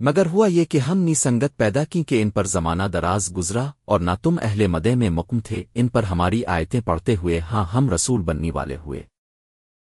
مگر ہوا یہ کہ ہم نی سنگت پیدا کی کہ ان پر زمانہ دراز گزرا اور نہ تم اہل مدے میں مکم تھے، ان پر ہماری آیتیں پڑھتے ہوئے ہاں ہم رسول بننے والے ہوئے۔